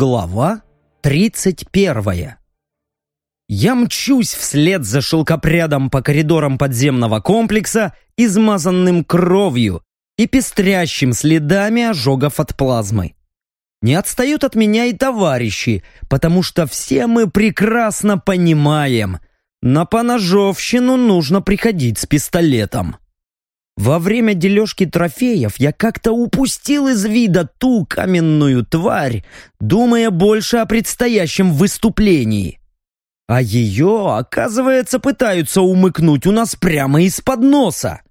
Глава 31 Я мчусь вслед за шелкопрядом по коридорам подземного комплекса, измазанным кровью и пестрящим следами ожогов от плазмы. Не отстают от меня и товарищи, потому что все мы прекрасно понимаем, на поножовщину нужно приходить с пистолетом. Во время дележки трофеев я как-то упустил из вида ту каменную тварь, думая больше о предстоящем выступлении. А ее, оказывается, пытаются умыкнуть у нас прямо из-под носа.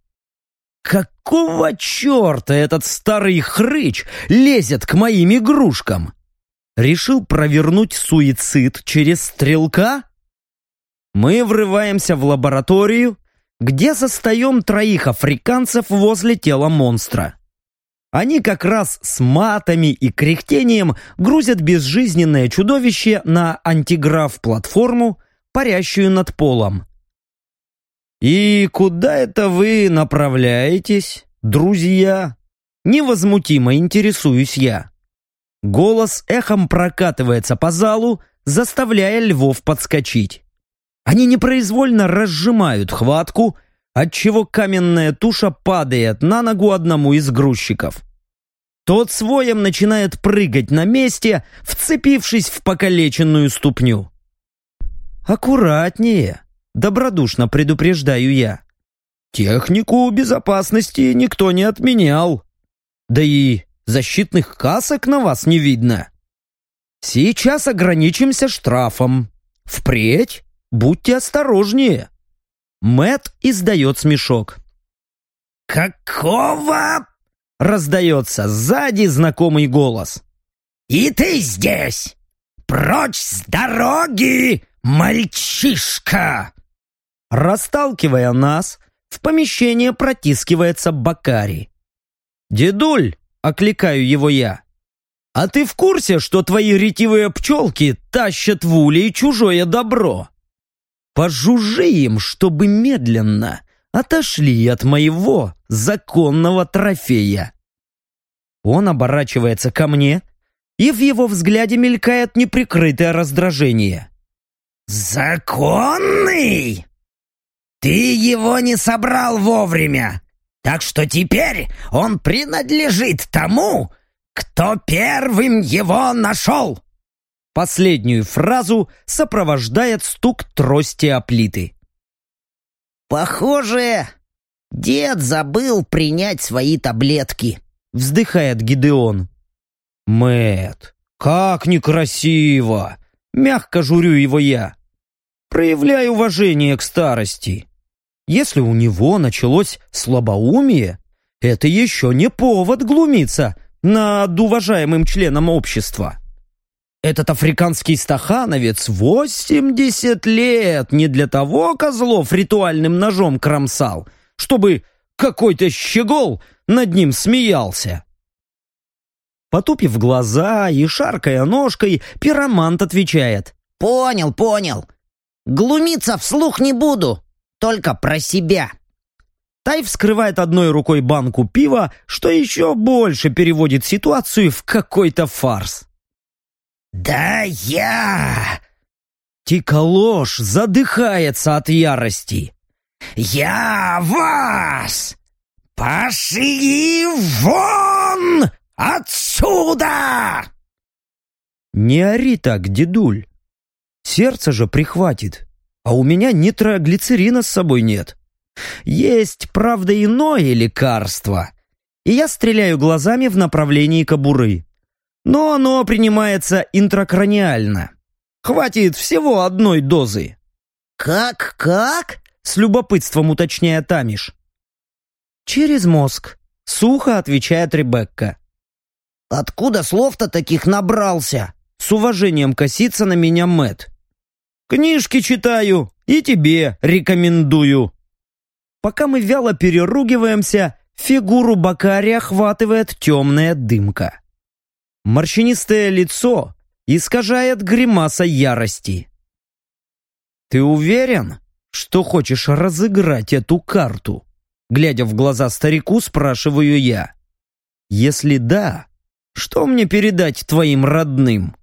Какого черта этот старый хрыч лезет к моим игрушкам? Решил провернуть суицид через стрелка? Мы врываемся в лабораторию, где застаем троих африканцев возле тела монстра. Они как раз с матами и кряхтением грузят безжизненное чудовище на антиграф-платформу, парящую над полом. «И куда это вы направляетесь, друзья?» Невозмутимо интересуюсь я. Голос эхом прокатывается по залу, заставляя львов подскочить. Они непроизвольно разжимают хватку, отчего каменная туша падает на ногу одному из грузчиков. Тот своем начинает прыгать на месте, вцепившись в покалеченную ступню. «Аккуратнее», — добродушно предупреждаю я. «Технику безопасности никто не отменял. Да и защитных касок на вас не видно. Сейчас ограничимся штрафом. Впредь Будьте осторожнее. Мэт издает смешок. «Какого?» — раздается сзади знакомый голос. «И ты здесь! Прочь с дороги, мальчишка!» Расталкивая нас, в помещение протискивается Бакари. «Дедуль!» — окликаю его я. «А ты в курсе, что твои ретивые пчелки тащат в улей чужое добро?» Пожужжи им, чтобы медленно отошли от моего законного трофея. Он оборачивается ко мне, и в его взгляде мелькает неприкрытое раздражение. «Законный? Ты его не собрал вовремя, так что теперь он принадлежит тому, кто первым его нашел!» Последнюю фразу сопровождает стук трости о плиты. «Похоже, дед забыл принять свои таблетки», — вздыхает Гидеон. Мэт, как некрасиво!» — мягко журю его я. «Проявляй уважение к старости. Если у него началось слабоумие, это еще не повод глумиться над уважаемым членом общества». Этот африканский стахановец 80 лет не для того козлов ритуальным ножом кромсал, чтобы какой-то щегол над ним смеялся. Потупив глаза и шаркая ножкой, пиромант отвечает. «Понял, понял. Глумиться вслух не буду, только про себя». Тай вскрывает одной рукой банку пива, что еще больше переводит ситуацию в какой-то фарс. «Да я...» Тиколош задыхается от ярости. «Я вас! Пошли вон отсюда!» «Не ори так, дедуль. Сердце же прихватит, а у меня нитроглицерина с собой нет. Есть, правда, иное лекарство, и я стреляю глазами в направлении кобуры но оно принимается интракраниально. Хватит всего одной дозы. «Как, как?» — с любопытством уточняет Тамиш. «Через мозг», — сухо отвечает Ребекка. «Откуда слов-то таких набрался?» С уважением косится на меня Мэт. «Книжки читаю и тебе рекомендую». Пока мы вяло переругиваемся, фигуру Бакари охватывает темная дымка. Морщинистое лицо искажает гримаса ярости. «Ты уверен, что хочешь разыграть эту карту?» Глядя в глаза старику, спрашиваю я. «Если да, что мне передать твоим родным?»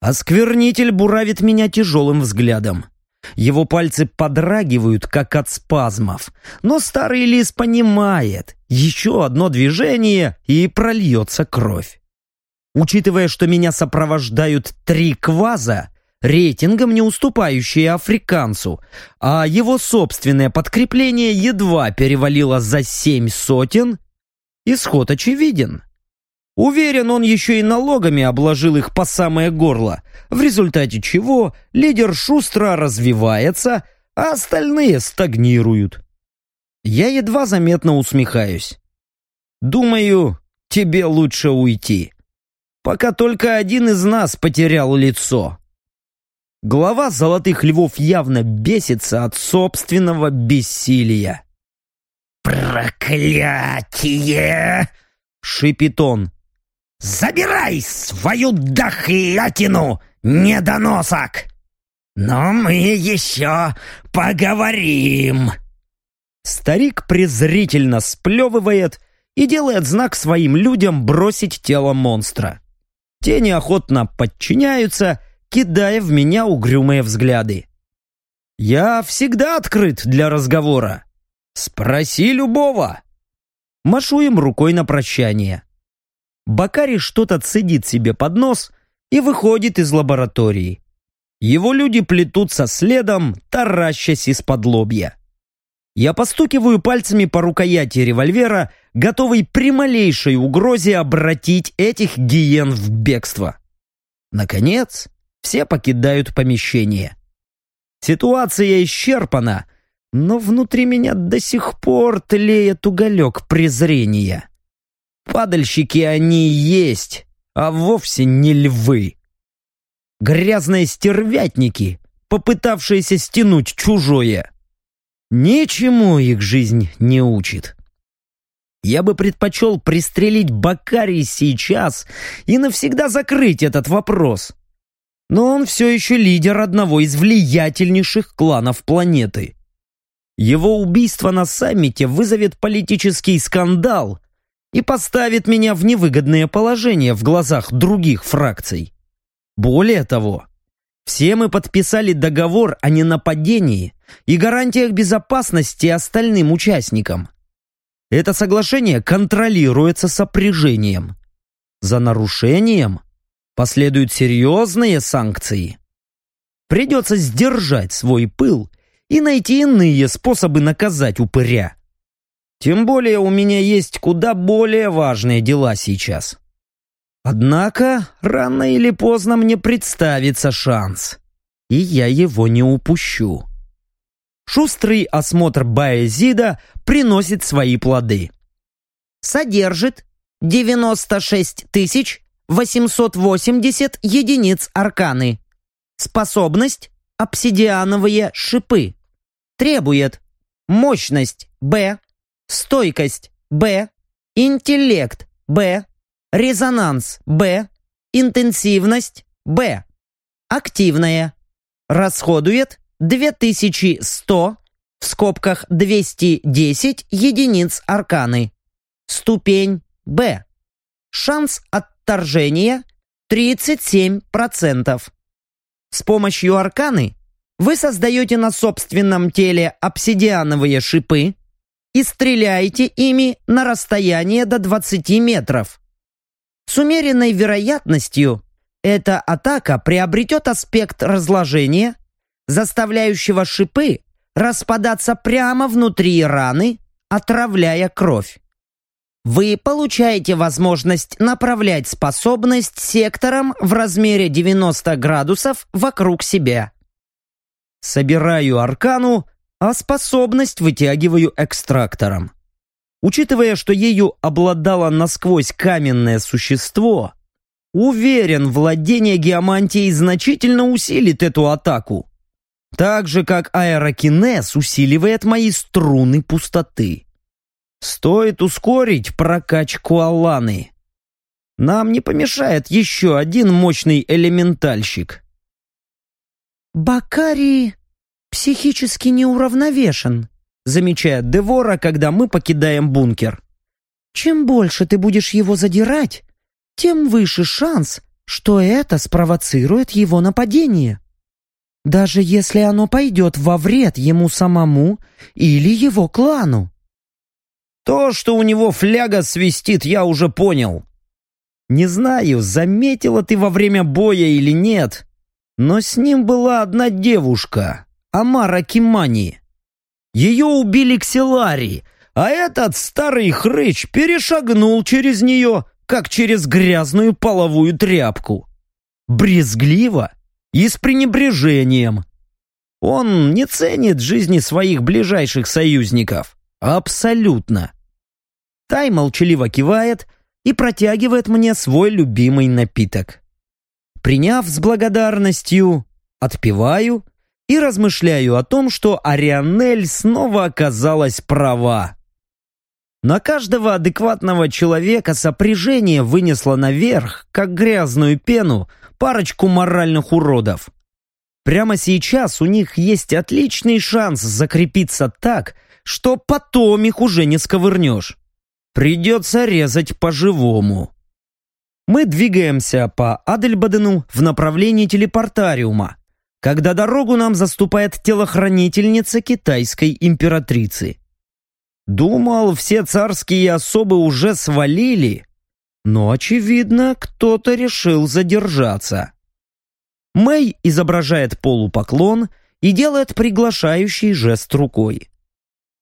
Осквернитель буравит меня тяжелым взглядом. Его пальцы подрагивают, как от спазмов. Но старый лис понимает, еще одно движение и прольется кровь. Учитывая, что меня сопровождают три кваза, рейтингом не уступающие африканцу, а его собственное подкрепление едва перевалило за семь сотен, исход очевиден. Уверен, он еще и налогами обложил их по самое горло, в результате чего лидер шустро развивается, а остальные стагнируют. Я едва заметно усмехаюсь. Думаю, тебе лучше уйти. Пока только один из нас потерял лицо. Глава Золотых Львов явно бесится от собственного бессилия. «Проклятие!» — шипит он. Забирай свою дохлятину, недоносок! Но мы еще поговорим!» Старик презрительно сплевывает и делает знак своим людям бросить тело монстра. Те неохотно подчиняются, кидая в меня угрюмые взгляды. «Я всегда открыт для разговора. Спроси любого!» Машу им рукой на прощание. Бакари что-то цедит себе под нос и выходит из лаборатории. Его люди плетутся следом, таращась из-под лобья. Я постукиваю пальцами по рукояти револьвера, готовый при малейшей угрозе обратить этих гиен в бегство. Наконец, все покидают помещение. Ситуация исчерпана, но внутри меня до сих пор тлеет уголек презрения. Падальщики они есть, а вовсе не львы. Грязные стервятники, попытавшиеся стянуть чужое. Ничему их жизнь не учит. Я бы предпочел пристрелить Бакарий сейчас и навсегда закрыть этот вопрос. Но он все еще лидер одного из влиятельнейших кланов планеты. Его убийство на саммите вызовет политический скандал, и поставит меня в невыгодное положение в глазах других фракций. Более того, все мы подписали договор о ненападении и гарантиях безопасности остальным участникам. Это соглашение контролируется сопряжением. За нарушением последуют серьезные санкции. Придется сдержать свой пыл и найти иные способы наказать упыря. Тем более у меня есть куда более важные дела сейчас. Однако, рано или поздно мне представится шанс, и я его не упущу. Шустрый осмотр Баезида приносит свои плоды. Содержит 96 880 единиц арканы. Способность – обсидиановые шипы. Требует мощность – Б, стойкость – Б, интеллект – Б, резонанс – Б, интенсивность – Б. Активная. Расходует 2100 в скобках 210 единиц арканы. Ступень Б. Шанс отторжения 37%. С помощью арканы вы создаете на собственном теле обсидиановые шипы, и стреляете ими на расстояние до 20 метров. С умеренной вероятностью эта атака приобретет аспект разложения, заставляющего шипы распадаться прямо внутри раны, отравляя кровь. Вы получаете возможность направлять способность сектором в размере 90 градусов вокруг себя. Собираю аркану а способность вытягиваю экстрактором. Учитывая, что ею обладало насквозь каменное существо, уверен, владение геомантией значительно усилит эту атаку. Так же, как аэрокинез усиливает мои струны пустоты. Стоит ускорить прокачку Аланы. Нам не помешает еще один мощный элементальщик. «Бакари психически неуравновешен», замечает Девора, когда мы покидаем бункер. «Чем больше ты будешь его задирать, тем выше шанс, что это спровоцирует его нападение. Даже если оно пойдет во вред ему самому или его клану. То, что у него фляга свистит, я уже понял. Не знаю, заметила ты во время боя или нет, но с ним была одна девушка, Амара Кимани. Ее убили ксилари, а этот старый хрыч перешагнул через нее, как через грязную половую тряпку. Брезгливо и с пренебрежением. Он не ценит жизни своих ближайших союзников. Абсолютно. Тай молчаливо кивает и протягивает мне свой любимый напиток. Приняв с благодарностью, отпиваю и размышляю о том, что Арианель снова оказалась права. На каждого адекватного человека сопряжение вынесло наверх, как грязную пену, парочку моральных уродов. Прямо сейчас у них есть отличный шанс закрепиться так, что потом их уже не сковырнешь. Придется резать по-живому. Мы двигаемся по Адельбадену в направлении телепортариума, когда дорогу нам заступает телохранительница китайской императрицы. Думал, все царские особы уже свалили, но, очевидно, кто-то решил задержаться. Мэй изображает полупоклон и делает приглашающий жест рукой.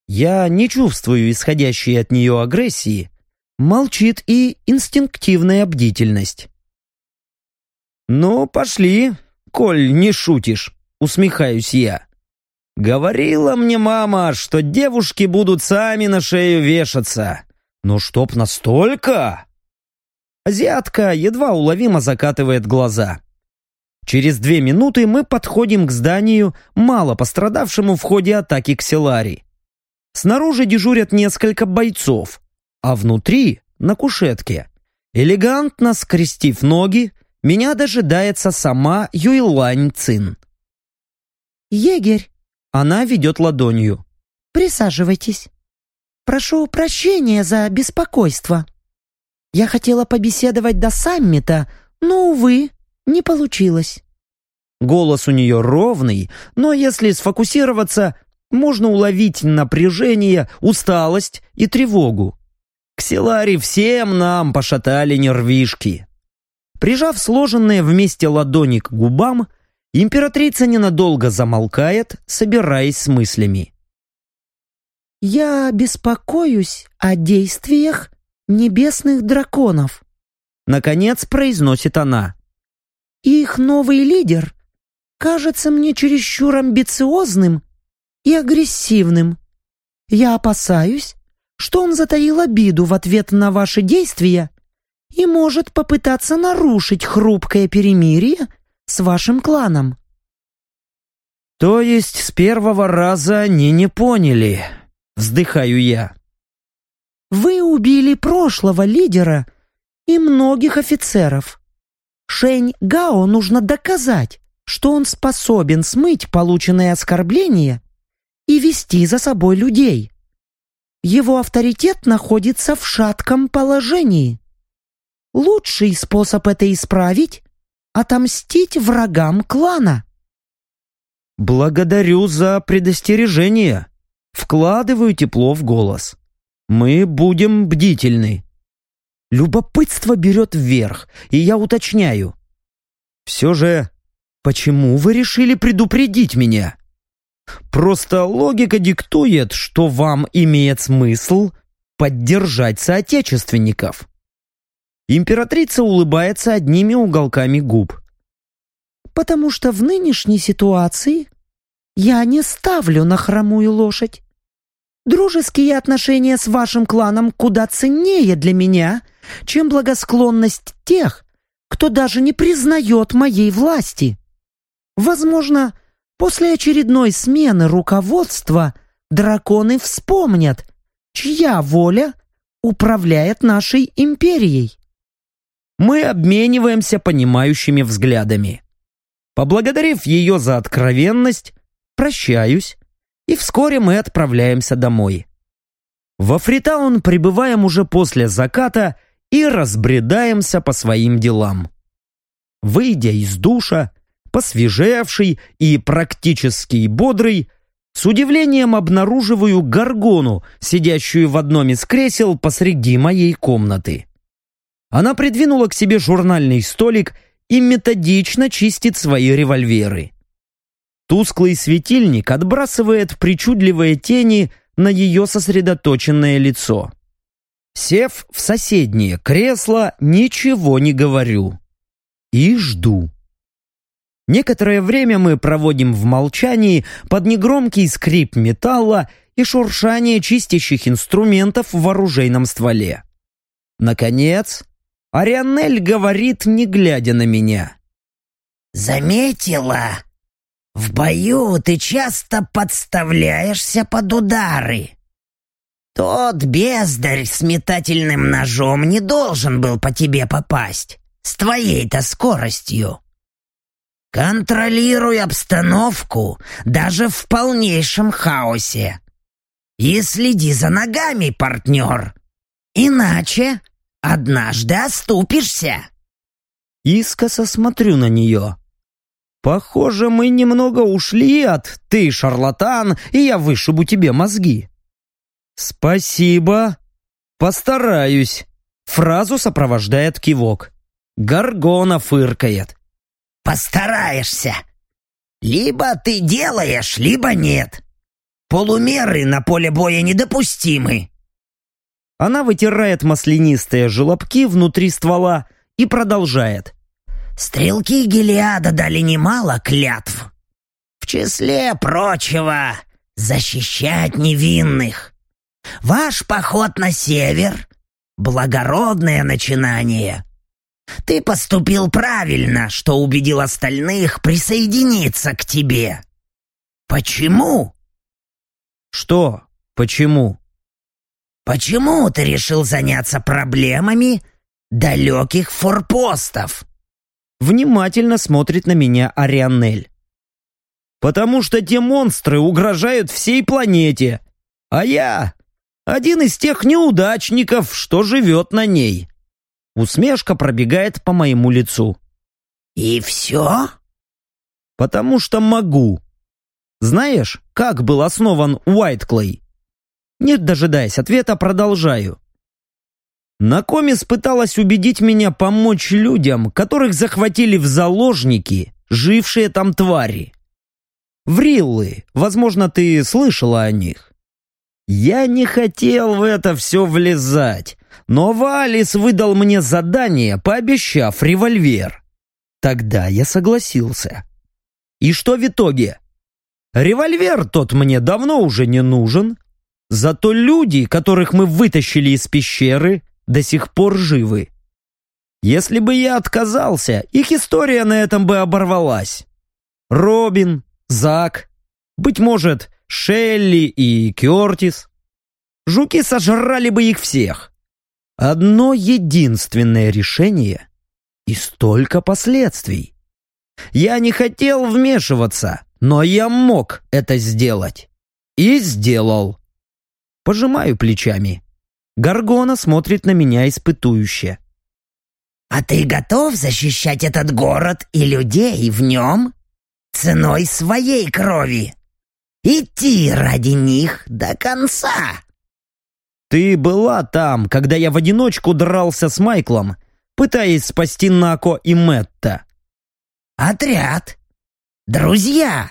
Я не чувствую исходящей от нее агрессии, молчит и инстинктивная бдительность. «Ну, пошли, коль не шутишь», — усмехаюсь я. Говорила мне мама, что девушки будут сами на шею вешаться. Но чтоб настолько? Азиатка едва уловимо закатывает глаза. Через две минуты мы подходим к зданию, мало пострадавшему в ходе атаки Ксилари. Снаружи дежурят несколько бойцов, а внутри, на кушетке, элегантно скрестив ноги, меня дожидается сама Юйлань Цин. «Егерь, она ведет ладонью. «Присаживайтесь. Прошу прощения за беспокойство. Я хотела побеседовать до саммита, но, увы, не получилось». Голос у нее ровный, но если сфокусироваться, можно уловить напряжение, усталость и тревогу. Ксилари всем нам пошатали нервишки. Прижав сложенные вместе ладони к губам, Императрица ненадолго замолкает, собираясь с мыслями. «Я беспокоюсь о действиях небесных драконов», наконец произносит она. «Их новый лидер кажется мне чересчур амбициозным и агрессивным. Я опасаюсь, что он затаил обиду в ответ на ваши действия и может попытаться нарушить хрупкое перемирие, с вашим кланом». «То есть с первого раза они не поняли?» — вздыхаю я. «Вы убили прошлого лидера и многих офицеров. Шень Гао нужно доказать, что он способен смыть полученные оскорбления и вести за собой людей. Его авторитет находится в шатком положении. Лучший способ это исправить отомстить врагам клана. «Благодарю за предостережение. Вкладываю тепло в голос. Мы будем бдительны». Любопытство берет вверх, и я уточняю. «Все же, почему вы решили предупредить меня?» Просто логика диктует, что вам имеет смысл поддержать соотечественников. Императрица улыбается одними уголками губ. «Потому что в нынешней ситуации я не ставлю на хромую лошадь. Дружеские отношения с вашим кланом куда ценнее для меня, чем благосклонность тех, кто даже не признает моей власти. Возможно, после очередной смены руководства драконы вспомнят, чья воля управляет нашей империей. Мы обмениваемся понимающими взглядами. Поблагодарив ее за откровенность, прощаюсь, и вскоре мы отправляемся домой. Во Фритаун прибываем уже после заката и разбредаемся по своим делам. Выйдя из душа, посвежевший и практически бодрый, с удивлением обнаруживаю горгону, сидящую в одном из кресел посреди моей комнаты. Она придвинула к себе журнальный столик и методично чистит свои револьверы. Тусклый светильник отбрасывает причудливые тени на ее сосредоточенное лицо. Сев в соседнее кресло, ничего не говорю. И жду. Некоторое время мы проводим в молчании под негромкий скрип металла и шуршание чистящих инструментов в оружейном стволе. Наконец, Арианель говорит, не глядя на меня. «Заметила? В бою ты часто подставляешься под удары. Тот бездарь с метательным ножом не должен был по тебе попасть, с твоей-то скоростью. Контролируй обстановку даже в полнейшем хаосе. И следи за ногами, партнер. Иначе однажды оступишься. Искоса смотрю на нее. Похоже, мы немного ушли от «ты шарлатан, и я вышибу тебе мозги». «Спасибо. Постараюсь». Фразу сопровождает кивок. Гаргона фыркает. «Постараешься. Либо ты делаешь, либо нет. Полумеры на поле боя недопустимы». Она вытирает маслянистые желобки внутри ствола и продолжает. «Стрелки Гелиада дали немало клятв. В числе прочего, защищать невинных. Ваш поход на север — благородное начинание. Ты поступил правильно, что убедил остальных присоединиться к тебе. Почему? Что? Почему? Почему ты решил заняться проблемами далеких форпостов? Внимательно смотрит на меня Арианель. Потому что те монстры угрожают всей планете, а я один из тех неудачников, что живет на ней. Усмешка пробегает по моему лицу. «И все?» «Потому что могу. Знаешь, как был основан Уайтклей?» Не дожидаясь ответа, продолжаю. Накомис пыталась убедить меня помочь людям, которых захватили в заложники, жившие там твари. Вриллы, возможно, ты слышала о них. Я не хотел в это все влезать, но Валис выдал мне задание, пообещав револьвер. Тогда я согласился. И что в итоге? Револьвер тот мне давно уже не нужен, зато люди, которых мы вытащили из пещеры, до сих пор живы. Если бы я отказался, их история на этом бы оборвалась. Робин, Зак, быть может, Шелли и Кертис. Жуки сожрали бы их всех. Одно единственное решение и столько последствий. Я не хотел вмешиваться, но я мог это сделать. И сделал. Пожимаю плечами. Гаргона смотрит на меня испытующе. «А ты готов защищать этот город и людей в нем ценой своей крови?» Идти ради них до конца. Ты была там, когда я в одиночку дрался с Майклом, пытаясь спасти Нако и Мэтта. Отряд. Друзья.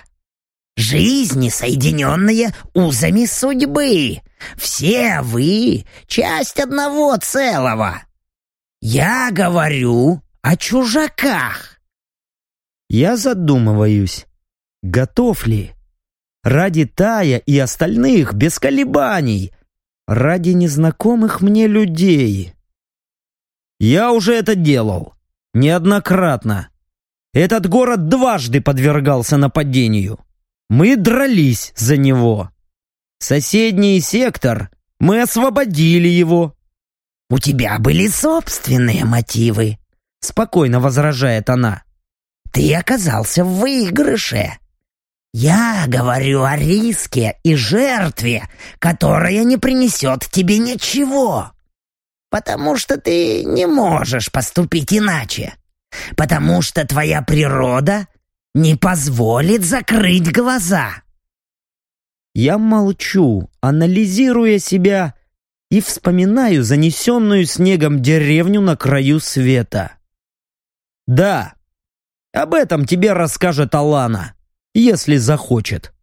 Жизни, соединенные узами судьбы. Все вы — часть одного целого. Я говорю о чужаках. Я задумываюсь, готов ли Ради Тая и остальных, без колебаний. Ради незнакомых мне людей. Я уже это делал. Неоднократно. Этот город дважды подвергался нападению. Мы дрались за него. Соседний сектор, мы освободили его. «У тебя были собственные мотивы», — спокойно возражает она. «Ты оказался в выигрыше. «Я говорю о риске и жертве, которая не принесет тебе ничего, потому что ты не можешь поступить иначе. потому что твоя природа не позволит закрыть глаза. Я молчу, анализируя себя и вспоминаю занесенную снегом деревню на краю света. Да, об этом тебе расскажет Алана, если захочет.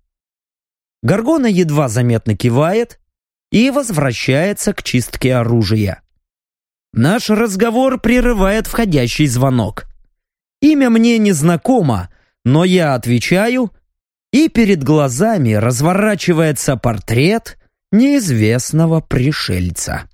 Гаргона едва заметно кивает и возвращается к чистке оружия. Наш разговор прерывает входящий звонок. Имя мне незнакомо, но я отвечаю, и перед глазами разворачивается портрет неизвестного пришельца.